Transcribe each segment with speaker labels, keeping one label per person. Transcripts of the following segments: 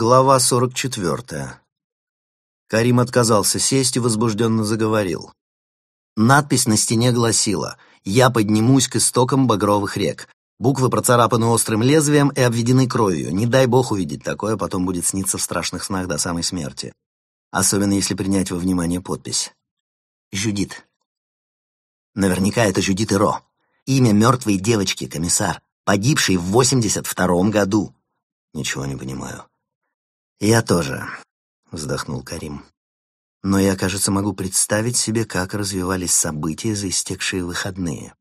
Speaker 1: Глава 44. Карим отказался сесть и возбужденно заговорил. Надпись на стене гласила «Я поднимусь к истокам багровых рек». Буквы процарапаны острым лезвием и обведены кровью. Не дай бог увидеть такое, потом будет сниться в страшных снах до самой смерти. Особенно если принять во внимание подпись. Жюдит. Наверняка это Жюдит Иро. Имя мертвой девочки, комиссар, погибшей в 82-м году. Ничего не понимаю. «Я тоже», — вздохнул Карим. «Но я, кажется, могу представить себе, как развивались события за истекшие выходные.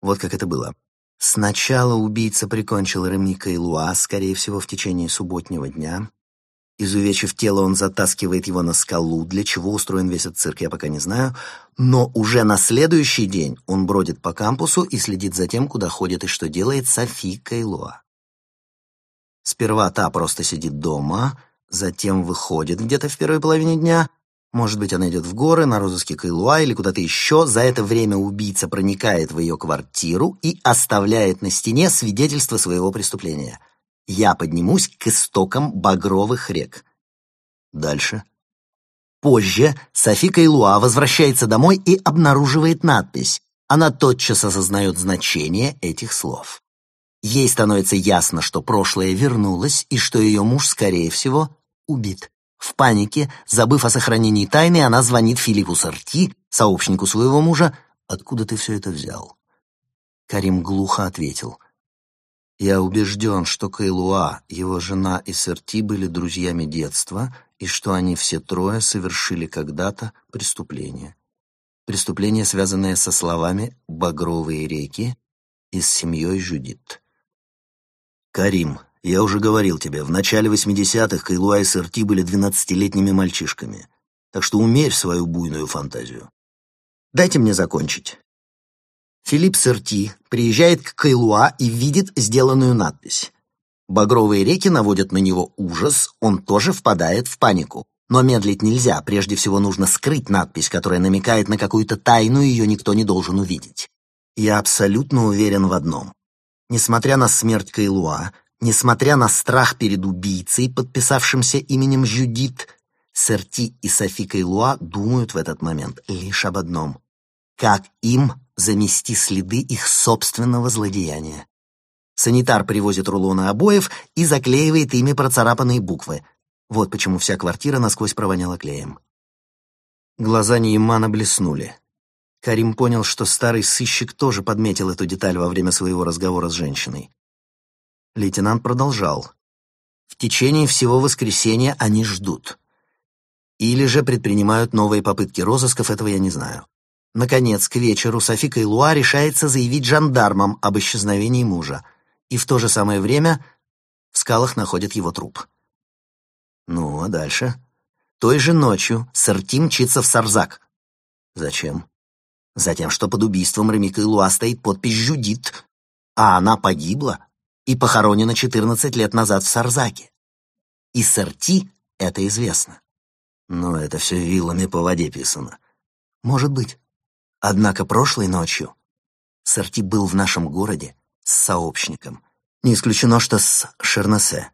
Speaker 1: Вот как это было. Сначала убийца прикончил Ремика и Луа, скорее всего, в течение субботнего дня. Изувечив тело, он затаскивает его на скалу. Для чего устроен весь этот цирк, я пока не знаю. Но уже на следующий день он бродит по кампусу и следит за тем, куда ходит и что делает Софи Кайлуа. Сперва та просто сидит дома, Затем выходит где-то в первой половине дня. Может быть, она идет в горы, на розыске Кайлуа или куда-то еще. За это время убийца проникает в ее квартиру и оставляет на стене свидетельство своего преступления. «Я поднимусь к истокам багровых рек». Дальше. Позже Софи Кайлуа возвращается домой и обнаруживает надпись. Она тотчас осознает значение этих слов. Ей становится ясно, что прошлое вернулось и что ее муж, скорее всего, убит. В панике, забыв о сохранении тайны, она звонит Филиппу Сарти, сообщнику своего мужа. «Откуда ты все это взял?» Карим глухо ответил. «Я убежден, что Кайлуа, его жена и Сарти были друзьями детства, и что они все трое совершили когда-то преступление. Преступление, связанное со словами «багровые реки» и с семьей Жюдит. Карим, я уже говорил тебе, в начале 80-х Кайлуа и Сырти были двенадцатилетними мальчишками. Так что умерь свою буйную фантазию. Дайте мне закончить. Филипп Сырти приезжает к Кайлуа и видит сделанную надпись. Багровые реки наводят на него ужас, он тоже впадает в панику. Но медлить нельзя, прежде всего нужно скрыть надпись, которая намекает на какую-то тайну, ее никто не должен увидеть. Я абсолютно уверен в одном. Несмотря на смерть Кайлуа, Несмотря на страх перед убийцей, подписавшимся именем Жюдит, Серти и Софи Кайлуа думают в этот момент лишь об одном — как им замести следы их собственного злодеяния. Санитар привозит рулоны обоев и заклеивает ими процарапанные буквы. Вот почему вся квартира насквозь провоняла клеем. Глаза Неймана блеснули. Карим понял, что старый сыщик тоже подметил эту деталь во время своего разговора с женщиной. Лейтенант продолжал. В течение всего воскресенья они ждут. Или же предпринимают новые попытки розысков, этого я не знаю. Наконец, к вечеру Софика Илуа решается заявить жандармам об исчезновении мужа. И в то же самое время в скалах находят его труп. Ну, а дальше? Той же ночью Сарти мчится в Сарзак. Зачем? Затем, что под убийством Ремика Илуа стоит подпись «Жюдит», а она погибла и похоронена 14 лет назад в Сарзаке. И Сарти это известно. Но это все вилами по воде писано. Может быть. Однако прошлой ночью Сарти был в нашем городе с сообщником. Не исключено, что с Шернесе.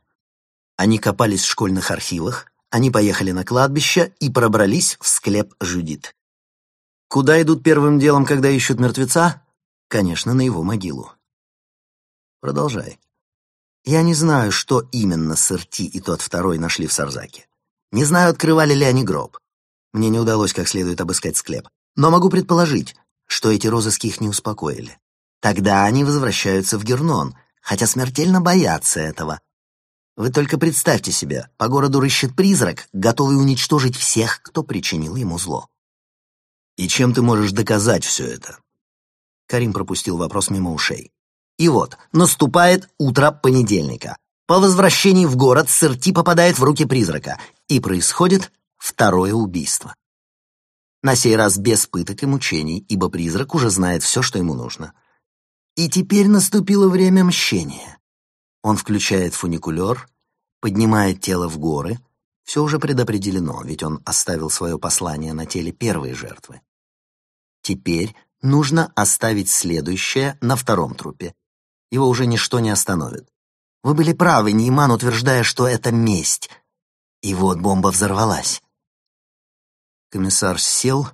Speaker 1: Они копались в школьных архивах, они поехали на кладбище и пробрались в склеп Жюдит. Куда идут первым делом, когда ищут мертвеца? Конечно, на его могилу. Продолжай. Я не знаю, что именно Сырти и тот второй нашли в Сарзаке. Не знаю, открывали ли они гроб. Мне не удалось как следует обыскать склеп. Но могу предположить, что эти розыски их не успокоили. Тогда они возвращаются в Гернон, хотя смертельно боятся этого. Вы только представьте себе, по городу рыщет призрак, готовый уничтожить всех, кто причинил ему зло. И чем ты можешь доказать все это? Карим пропустил вопрос мимо ушей. И вот, наступает утро понедельника. По возвращении в город Сырти попадает в руки призрака, и происходит второе убийство. На сей раз без пыток и мучений, ибо призрак уже знает все, что ему нужно. И теперь наступило время мщения. Он включает фуникулер, поднимает тело в горы. Все уже предопределено, ведь он оставил свое послание на теле первой жертвы. Теперь нужно оставить следующее на втором трупе, его уже ничто не остановит. Вы были правы, Нейман, утверждая, что это месть. И вот бомба взорвалась. Комиссар сел,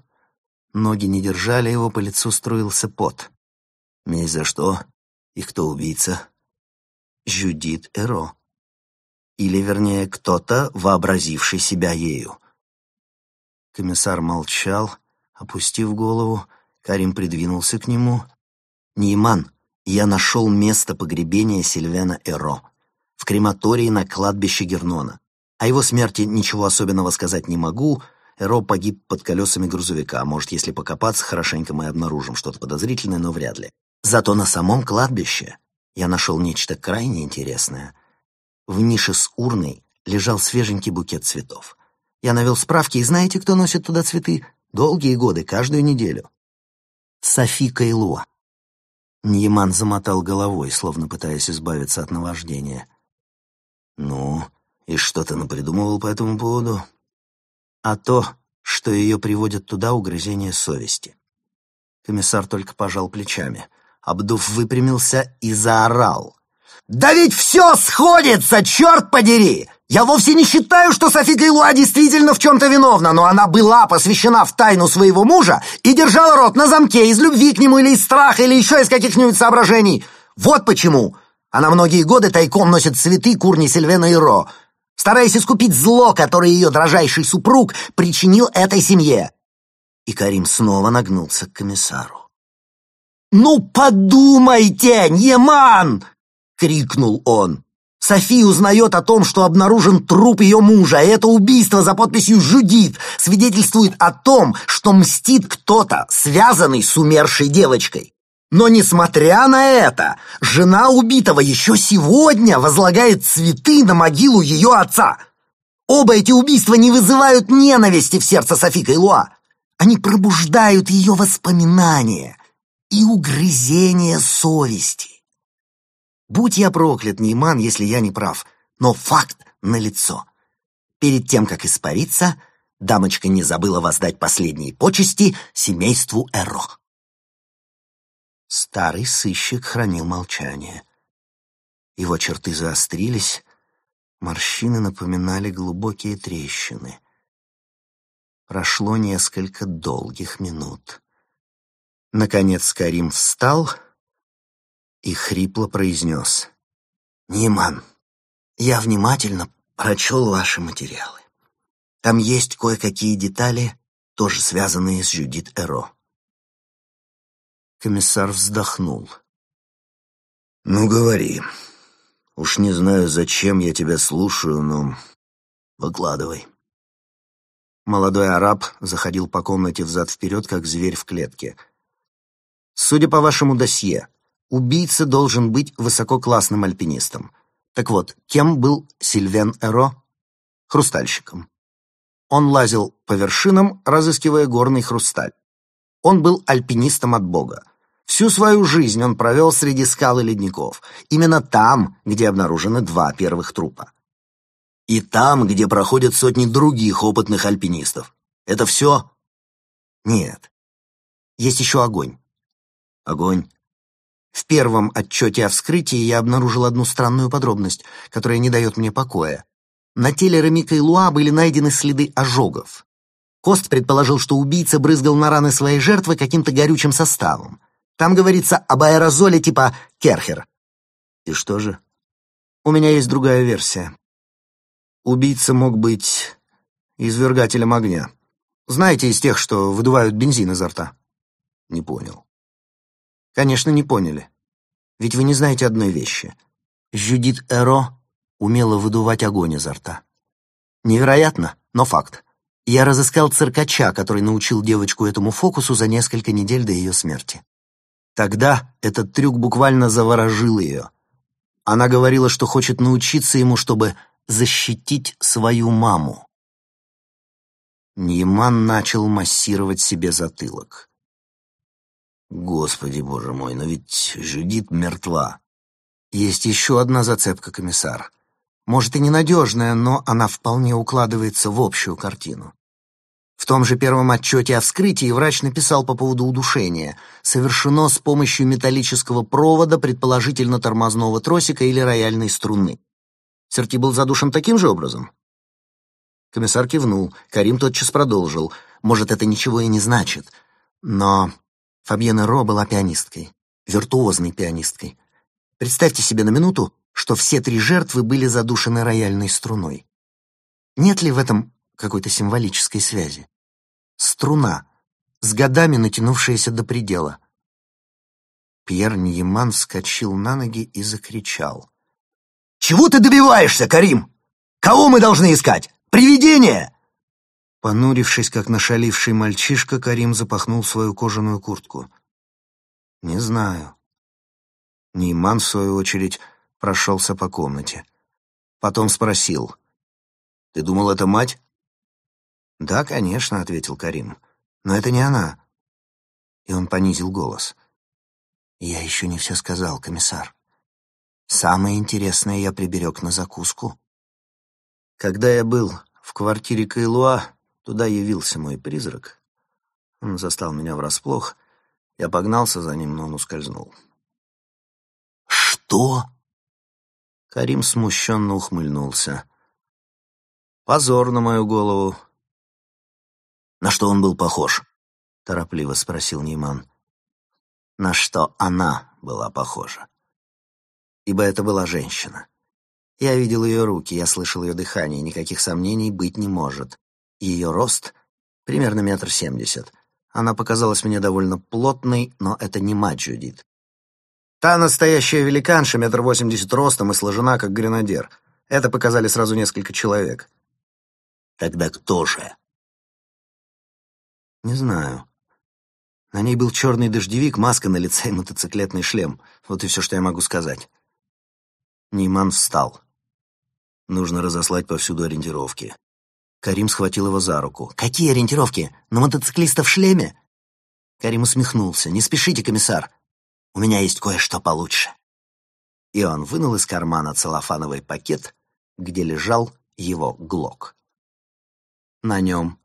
Speaker 1: ноги не держали его, по лицу струился пот. Месть за что? И кто убийца? Жюдит Эро. Или, вернее, кто-то, вообразивший себя ею. Комиссар молчал, опустив голову. Карим придвинулся к нему. «Нейман, я нашел место погребения Сильвена Эро в крематории на кладбище Гернона. О его смерти ничего особенного сказать не могу. Эро погиб под колесами грузовика. Может, если покопаться, хорошенько мы обнаружим что-то подозрительное, но вряд ли. Зато на самом кладбище я нашел нечто крайне интересное. В нише с урной лежал свеженький букет цветов. Я навел справки, и знаете, кто носит туда цветы? Долгие годы, каждую неделю. Софи Кайлуа. Ньяман замотал головой, словно пытаясь избавиться от наваждения. «Ну, и что ты напридумывал по этому поводу?» «А то, что ее приводят туда угрызение совести». Комиссар только пожал плечами. Абдув выпрямился и заорал. «Да ведь все сходится, черт подери! Я вовсе не считаю, что Софи Гейлуа действительно в чем-то виновна, но она была посвящена в тайну своего мужа и держала рот на замке из любви к нему или из страха, или еще из каких-нибудь соображений. Вот почему она многие годы тайком носит цветы Курни Сильвена и Ро, стараясь искупить зло, которое ее дрожайший супруг причинил этой семье. И Карим снова нагнулся к комиссару. «Ну подумайте, Неман!» — крикнул он. София узнает о том, что обнаружен труп ее мужа, это убийство за подписью «Жудит» свидетельствует о том, что мстит кто-то, связанный с умершей девочкой. Но, несмотря на это, жена убитого еще сегодня возлагает цветы на могилу ее отца. Оба эти убийства не вызывают ненависти в сердце Софи Кайлуа. Они пробуждают ее воспоминания и угрызение совести. Будь я проклят, Нейман, если я не прав, но факт налицо. Перед тем, как испариться, дамочка не забыла воздать последние почести семейству Эро. Старый сыщик хранил молчание. Его черты заострились, морщины напоминали глубокие трещины. Прошло несколько долгих минут. Наконец Карим встал — и хрипло произнес. «Ниман, я внимательно прочел ваши материалы. Там есть кое-какие детали, тоже связанные с Жюдит Эро». Комиссар вздохнул. «Ну, говори. Уж не знаю, зачем я тебя слушаю, но выкладывай». Молодой араб заходил по комнате взад-вперед, как зверь в клетке. «Судя по вашему досье, Убийца должен быть высококлассным альпинистом. Так вот, кем был Сильвен Эро? Хрустальщиком. Он лазил по вершинам, разыскивая горный хрусталь. Он был альпинистом от Бога. Всю свою жизнь он провел среди скал и ледников. Именно там, где обнаружены два первых трупа. И там, где проходят сотни других опытных альпинистов. Это все? Нет. Есть еще огонь. Огонь в первом отчете о вскрытии я обнаружил одну странную подробность, которая не дает мне покоя. На теле Ремика и Луа были найдены следы ожогов. Кост предположил, что убийца брызгал на раны своей жертвы каким-то горючим составом. Там говорится об аэрозоле типа Керхер. И что же? У меня есть другая версия. Убийца мог быть извергателем огня. Знаете, из тех, что выдувают бензин изо рта? Не понял. Конечно, не поняли. Ведь вы не знаете одной вещи. Жюдит Эро умела выдувать огонь изо рта. Невероятно, но факт. Я разыскал циркача, который научил девочку этому фокусу за несколько недель до ее смерти. Тогда этот трюк буквально заворожил ее. Она говорила, что хочет научиться ему, чтобы защитить свою маму. Ньяман начал массировать себе затылок. Господи, боже мой, но ведь Жюдит мертва. Есть еще одна зацепка, комиссар. Может и ненадежная, но она вполне укладывается в общую картину. В том же первом отчете о вскрытии врач написал по поводу удушения. Совершено с помощью металлического провода, предположительно тормозного тросика или рояльной струны. Серти был задушен таким же образом? Комиссар кивнул. Карим тотчас продолжил. Может, это ничего и не значит. Но Фабьена Ро была пианисткой. Виртуозной пианисткой. Представьте себе на минуту, что все три жертвы были задушены рояльной струной. Нет ли в этом какой-то символической связи. Струна, с годами натянувшаяся до предела. Пьер Ньеман вскочил на ноги и закричал. «Чего ты добиваешься, Карим? Кого мы должны искать? Привидение!» Понурившись, как нашаливший мальчишка, Карим запахнул свою кожаную куртку. «Не знаю». Нейман, в свою очередь, прошелся по комнате. Потом спросил. «Ты думал, это мать?» «Да, конечно», — ответил Карим. «Но это не она». И он понизил голос. «Я еще не все сказал, комиссар. Самое интересное я приберег на закуску». Когда я был в квартире Кайлуа, туда явился мой призрак. Он застал меня врасплох. Я погнался за ним, но он ускользнул. «Что?» Карим смущенно ухмыльнулся. «Позор на мою голову. «На что он был похож?» — торопливо спросил Нейман. «На что она была похожа?» Ибо это была женщина. Я видел ее руки, я слышал ее дыхание, никаких сомнений быть не может. Ее рост — примерно метр семьдесят. Она показалась мне довольно плотной, но это не мать Джудит. Та настоящая великанша, метр восемьдесят ростом и сложена, как гренадер. Это показали сразу несколько человек. Тогда кто же? Не знаю. На ней был черный дождевик, маска на лице и мотоциклетный шлем. Вот и все, что я могу сказать. Нейман встал. Нужно разослать повсюду ориентировки. Карим схватил его за руку. «Какие ориентировки? На мотоциклиста в шлеме?» Карим усмехнулся. «Не спешите, комиссар. У меня есть кое-что получше». И он вынул из кармана целлофановый пакет, где лежал его глок. На нем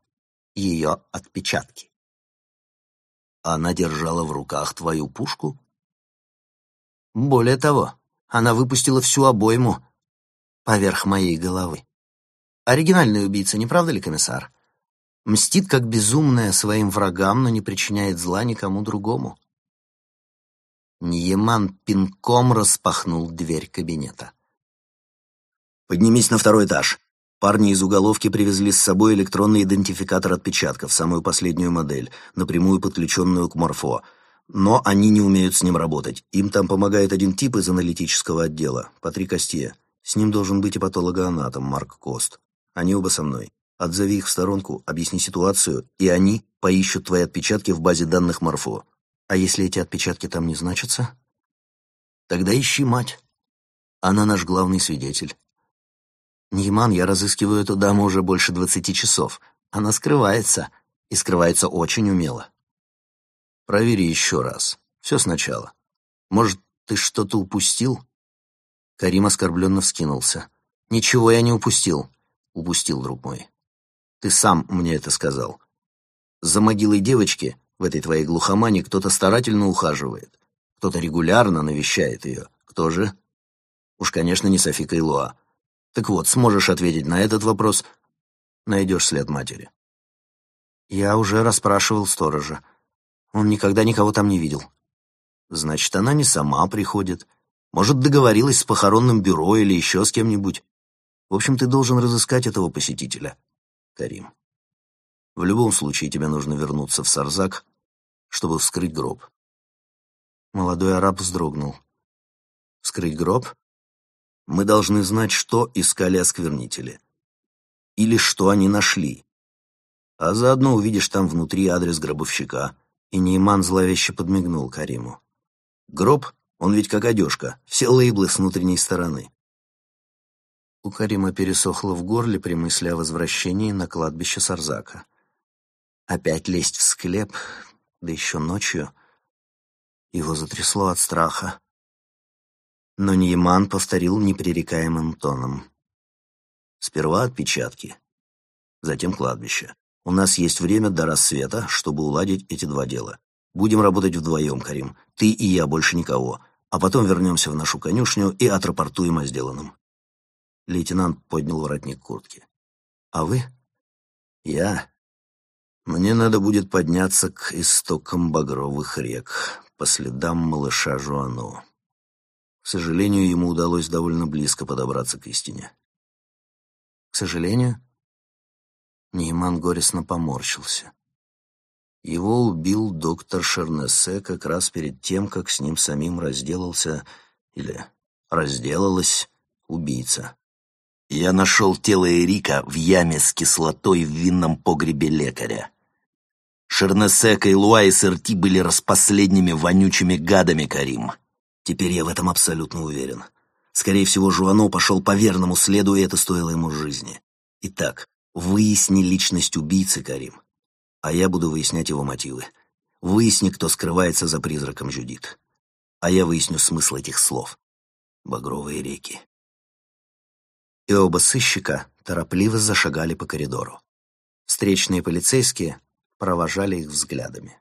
Speaker 1: ее отпечатки. Она держала в руках твою пушку? Более того, она выпустила всю обойму поверх моей головы. Оригинальный убийца, не правда ли, комиссар? Мстит как безумная своим врагам, но не причиняет зла никому другому. Ньеман пинком распахнул дверь кабинета. «Поднимись на второй этаж. Парни из уголовки привезли с собой электронный идентификатор отпечатков, самую последнюю модель, напрямую подключенную к Морфо. Но они не умеют с ним работать. Им там помогает один тип из аналитического отдела, Патрик Астье. С ним должен быть и патологоанатом Марк Кост. Они оба со мной. Отзови их в сторонку, объясни ситуацию, и они поищут твои отпечатки в базе данных Морфо. А если эти отпечатки там не значатся? Тогда ищи мать. Она наш главный свидетель. «Нейман, я разыскиваю эту даму уже больше двадцати часов. Она скрывается, и скрывается очень умело». «Провери еще раз. Все сначала. Может, ты что-то упустил?» Карим оскорбленно вскинулся. «Ничего я не упустил». «Упустил, друг мой. Ты сам мне это сказал. За могилой девочки в этой твоей глухомане кто-то старательно ухаживает. Кто-то регулярно навещает ее. Кто же? Уж, конечно, не Софика Илуа. Так вот, сможешь ответить на этот вопрос, найдешь след матери. Я уже расспрашивал сторожа. Он никогда никого там не видел. Значит, она не сама приходит. Может, договорилась с похоронным бюро или еще с кем-нибудь. В общем, ты должен разыскать этого посетителя, Карим. В любом случае, тебе нужно вернуться в Сарзак, чтобы вскрыть гроб. Молодой араб вздрогнул. Вскрыть гроб? Мы должны знать, что искали осквернители. Или что они нашли. А заодно увидишь там внутри адрес гробовщика. И Нейман зловеще подмигнул Кариму. Гроб, он ведь как одежка, все лейблы с внутренней стороны. У Карима пересохло в горле при мысли о возвращении на кладбище Сарзака. Опять лезть в склеп, да еще ночью. Его затрясло от страха. Но Нейман повторил непререкаемым тоном. Сперва отпечатки, затем кладбище. У нас есть время до рассвета, чтобы уладить эти два дела. Будем работать вдвоем, Карим. Ты и я, больше никого. А потом вернемся в нашу конюшню и отрапортуем о сделанном. Лейтенант поднял воротник куртки. А вы? Я? Мне надо будет подняться к истокам багровых рек, по следам малыша Жуану. К сожалению, ему удалось довольно близко подобраться к истине. К сожалению? Нейман горестно поморщился. Его убил доктор Шернесе как раз перед тем, как с ним самим разделался или разделалась убийца. Я нашел тело Эрика в яме с кислотой в винном погребе лекаря. Шернесека и Луа и Серти были распоследними вонючими гадами, Карим. Теперь я в этом абсолютно уверен. Скорее всего, Жуано пошел по верному следу, и это стоило ему жизни. Итак, выясни личность убийцы, Карим. А я буду выяснять его мотивы. Выясни, кто скрывается за призраком Жюдит. А я выясню смысл этих слов. Багровые реки и оба сыщика торопливо зашагали по коридору. Встречные полицейские провожали их взглядами.